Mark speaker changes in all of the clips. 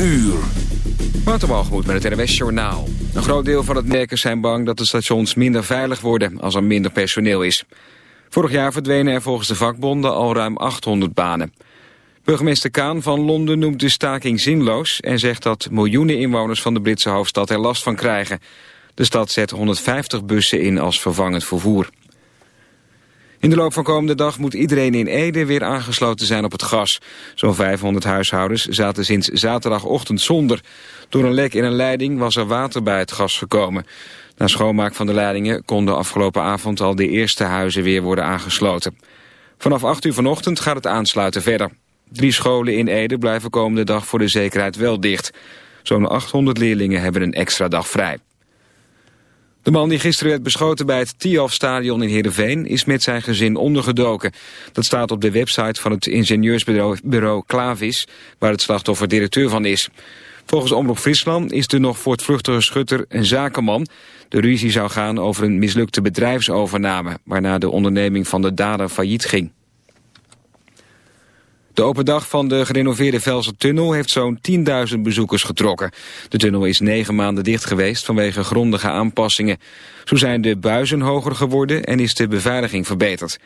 Speaker 1: uur.
Speaker 2: Waterbalgemoed met het NWS Journaal. Een groot deel van het merkers zijn bang dat de stations minder veilig worden als er minder personeel is. Vorig jaar verdwenen er volgens de vakbonden al ruim 800 banen. Burgemeester Kaan van Londen noemt de staking zinloos... en zegt dat miljoenen inwoners van de Britse hoofdstad er last van krijgen. De stad zet 150 bussen in als vervangend vervoer. In de loop van komende dag moet iedereen in Ede weer aangesloten zijn op het gas. Zo'n 500 huishoudens zaten sinds zaterdagochtend zonder. Door een lek in een leiding was er water bij het gas gekomen. Na schoonmaak van de leidingen konden afgelopen avond al de eerste huizen weer worden aangesloten. Vanaf 8 uur vanochtend gaat het aansluiten verder. Drie scholen in Ede blijven komende dag voor de zekerheid wel dicht. Zo'n 800 leerlingen hebben een extra dag vrij. De man die gisteren werd beschoten bij het Tialf-stadion in Heerenveen... is met zijn gezin ondergedoken. Dat staat op de website van het ingenieursbureau Clavis... waar het slachtoffer directeur van is. Volgens Omroep Friesland is de nog voortvluchtige schutter een zakenman. De ruzie zou gaan over een mislukte bedrijfsovername... waarna de onderneming van de dader failliet ging. De open dag van de gerenoveerde Velsertunnel heeft zo'n 10.000 bezoekers getrokken. De tunnel is negen maanden dicht geweest vanwege grondige aanpassingen. Zo zijn de buizen hoger geworden en is de beveiliging verbeterd.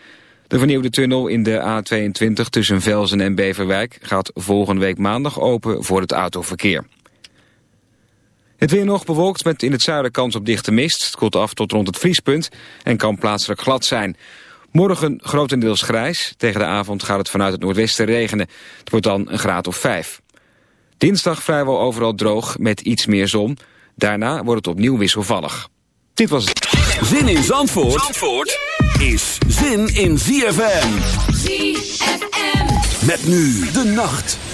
Speaker 2: De vernieuwde tunnel in de A22 tussen Velzen en Beverwijk gaat volgende week maandag open voor het autoverkeer. Het weer nog bewolkt met in het zuiden kans op dichte mist. Het koelt af tot rond het vriespunt en kan plaatselijk glad zijn. Morgen grotendeels grijs. Tegen de avond gaat het vanuit het noordwesten regenen. Het wordt dan een graad of vijf. Dinsdag vrijwel overal droog met iets meer zon. Daarna wordt het opnieuw wisselvallig. Dit was het.
Speaker 1: Zin in Zandvoort, Zandvoort is zin in ZFM. ZFM. Met nu de nacht.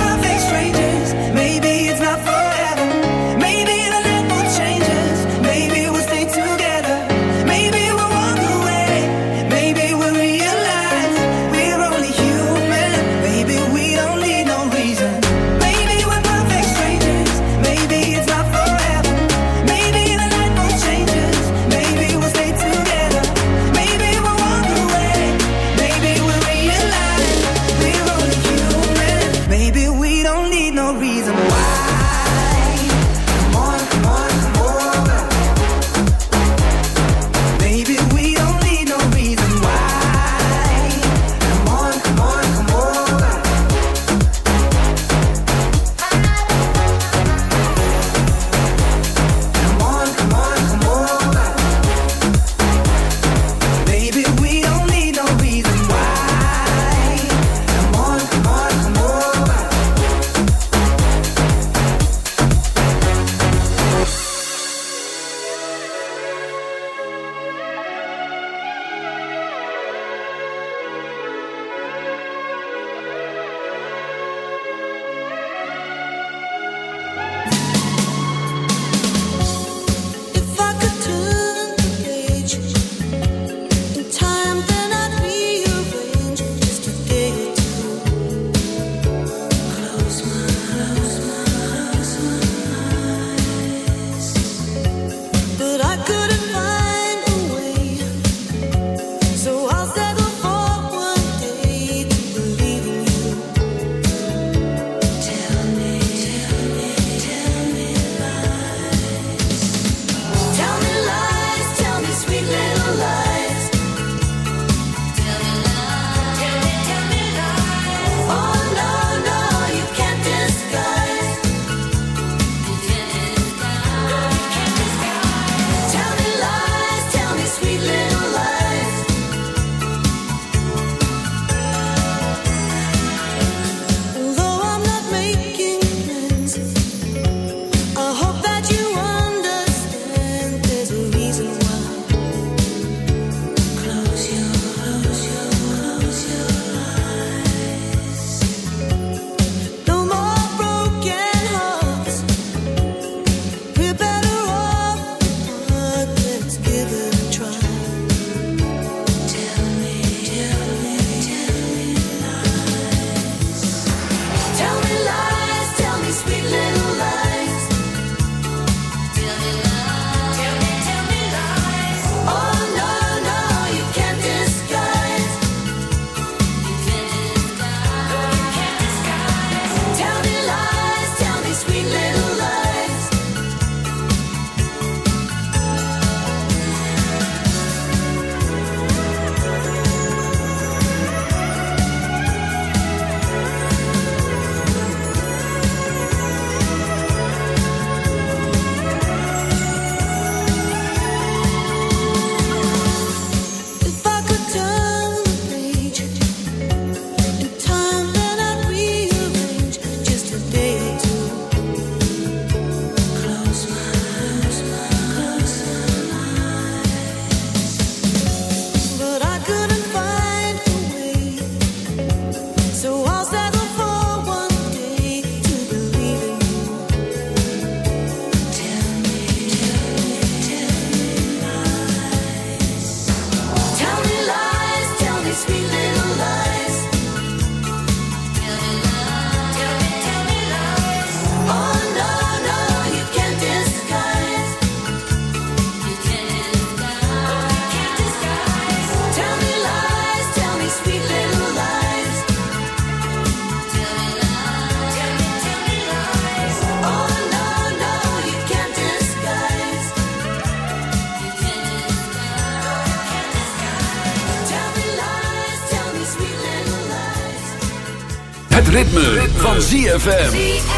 Speaker 3: ZFM.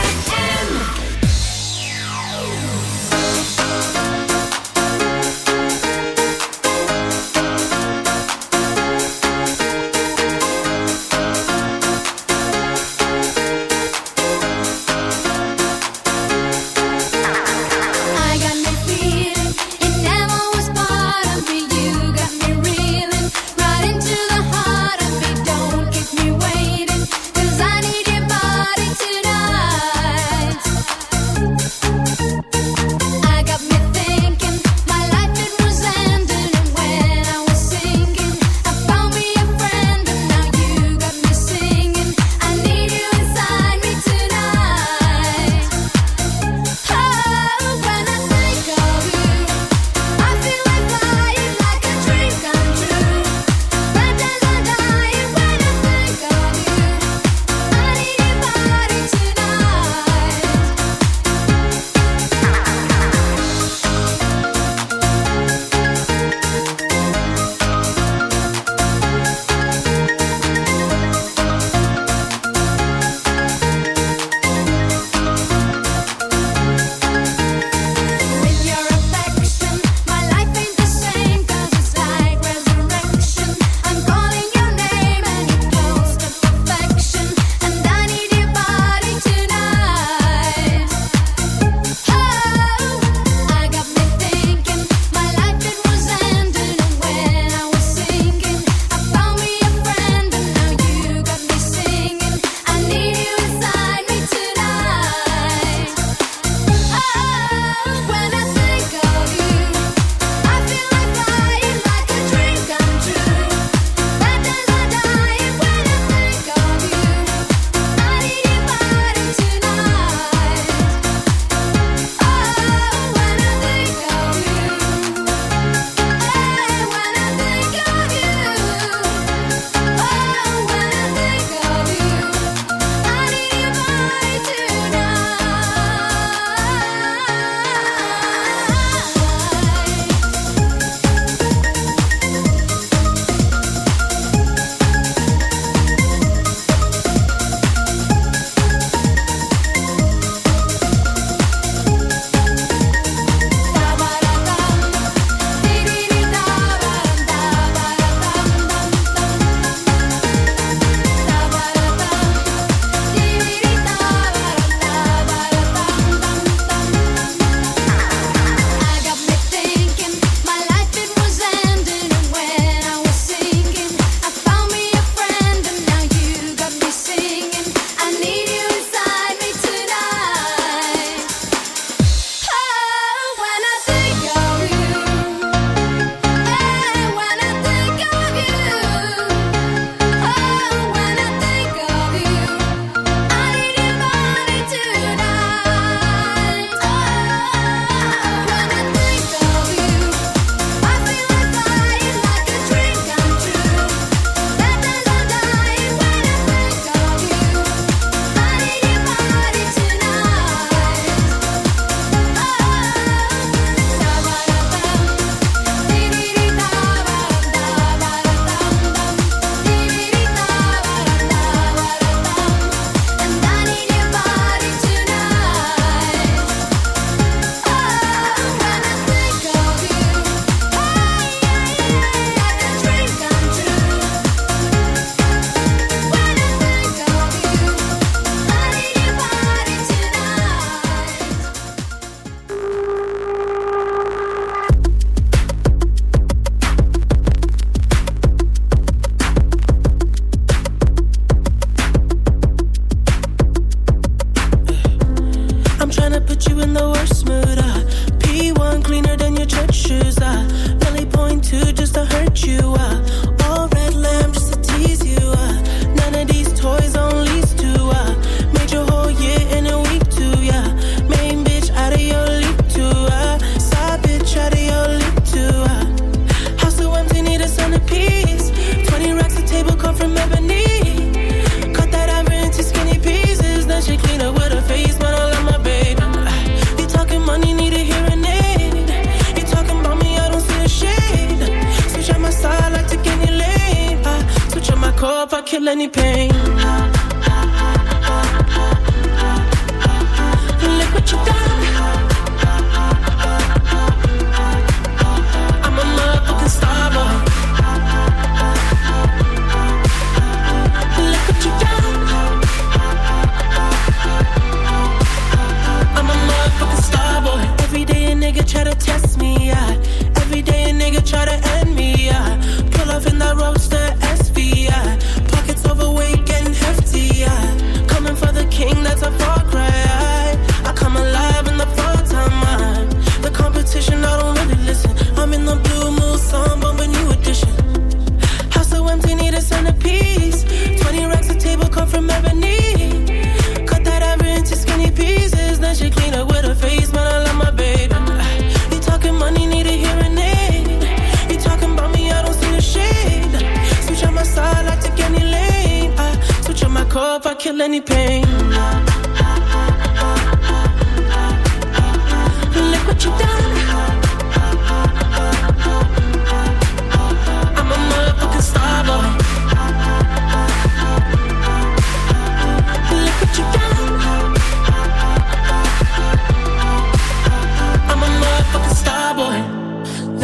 Speaker 4: If I kill any pain.
Speaker 3: Look what you've done.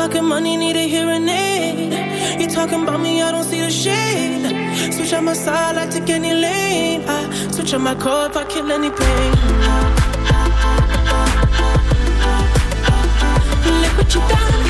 Speaker 3: talking money, need a hearing aid. You talking about me, I don't see the shade. Switch out my side, I take any lane. I switch out my core if I kill any pain. Look what you done.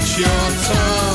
Speaker 5: Let your tongue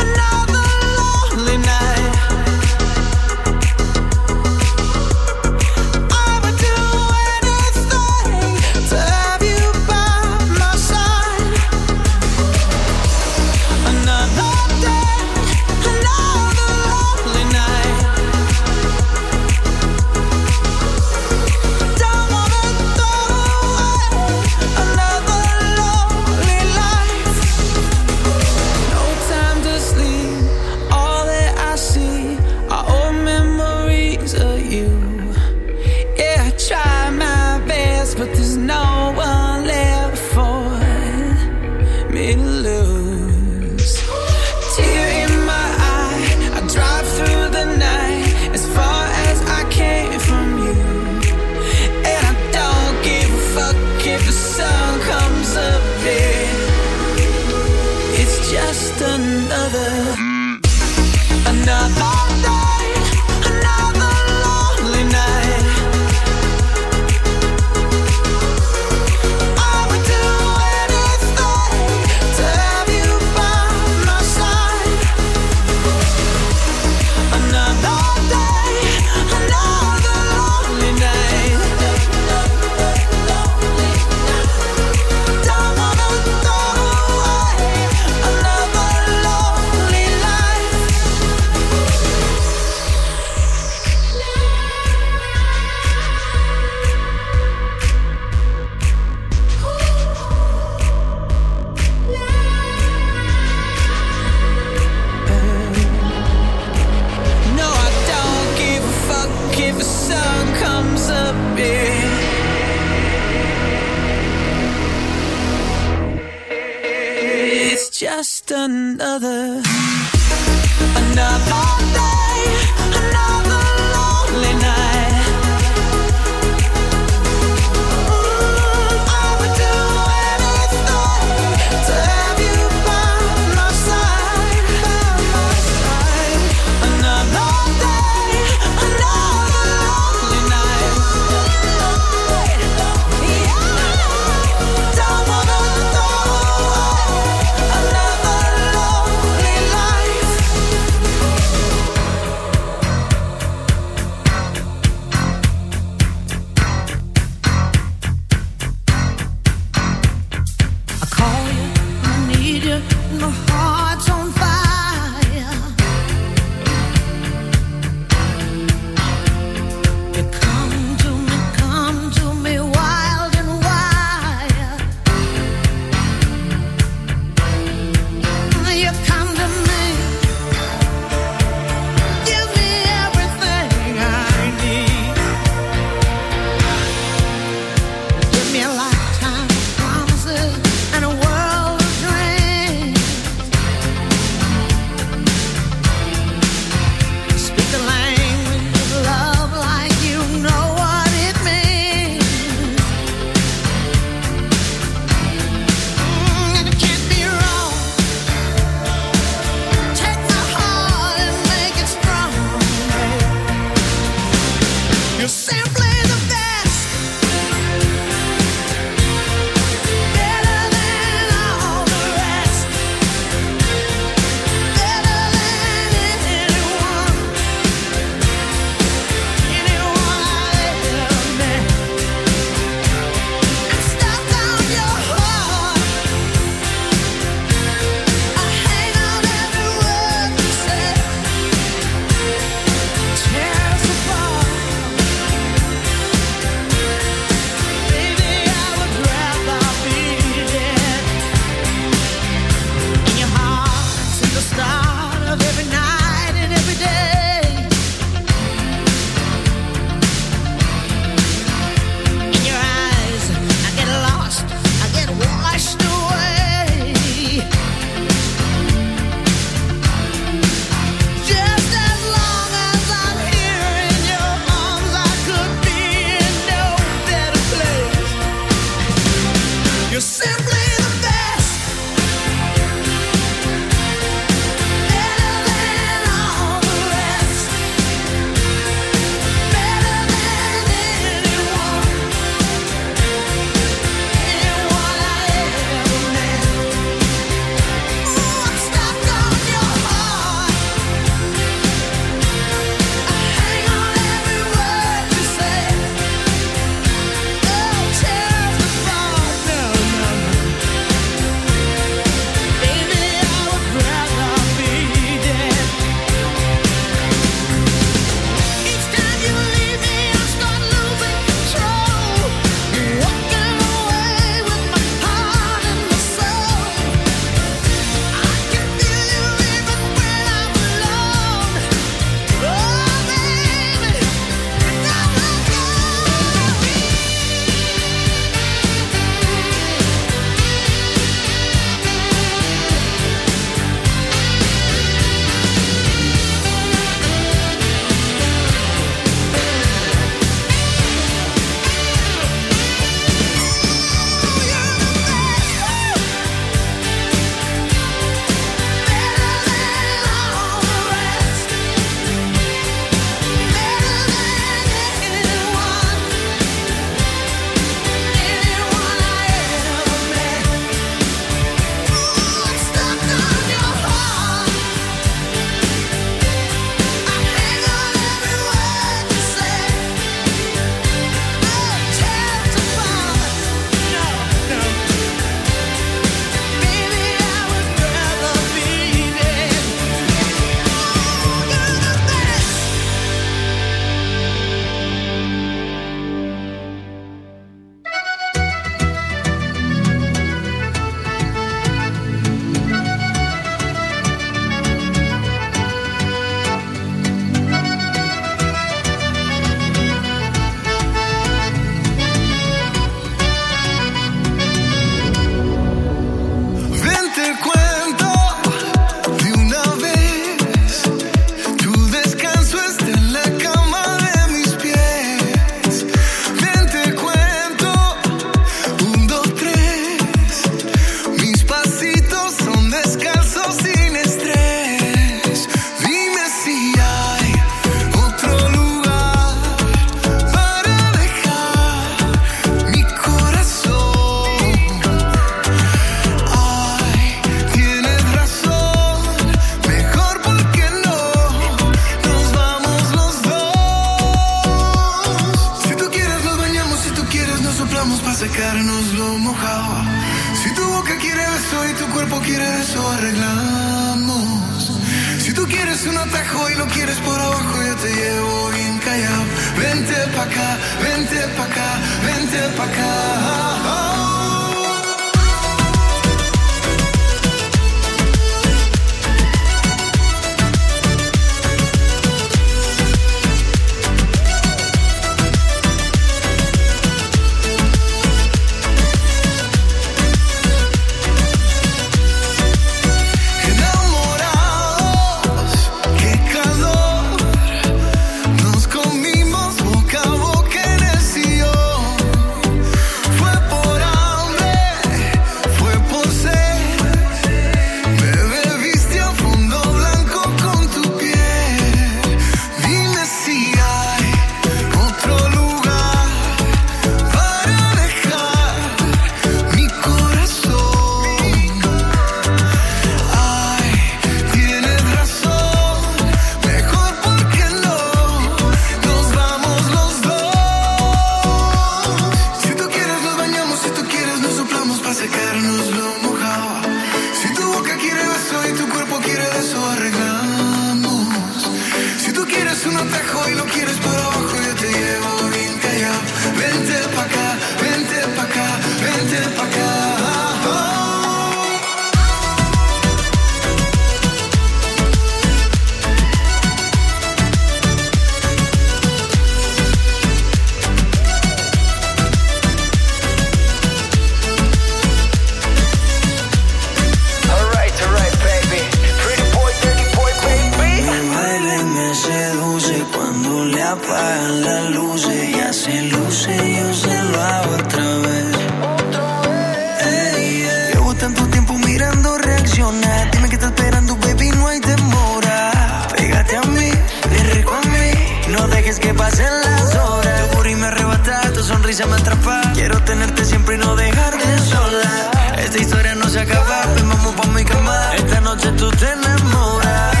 Speaker 6: tu sonrisa me atrapa. Quiero tenerte siempre y no dejarte sola. Esta historia no se acaba, ven vamos pa' mi cama. Esta noche tú te enamoras.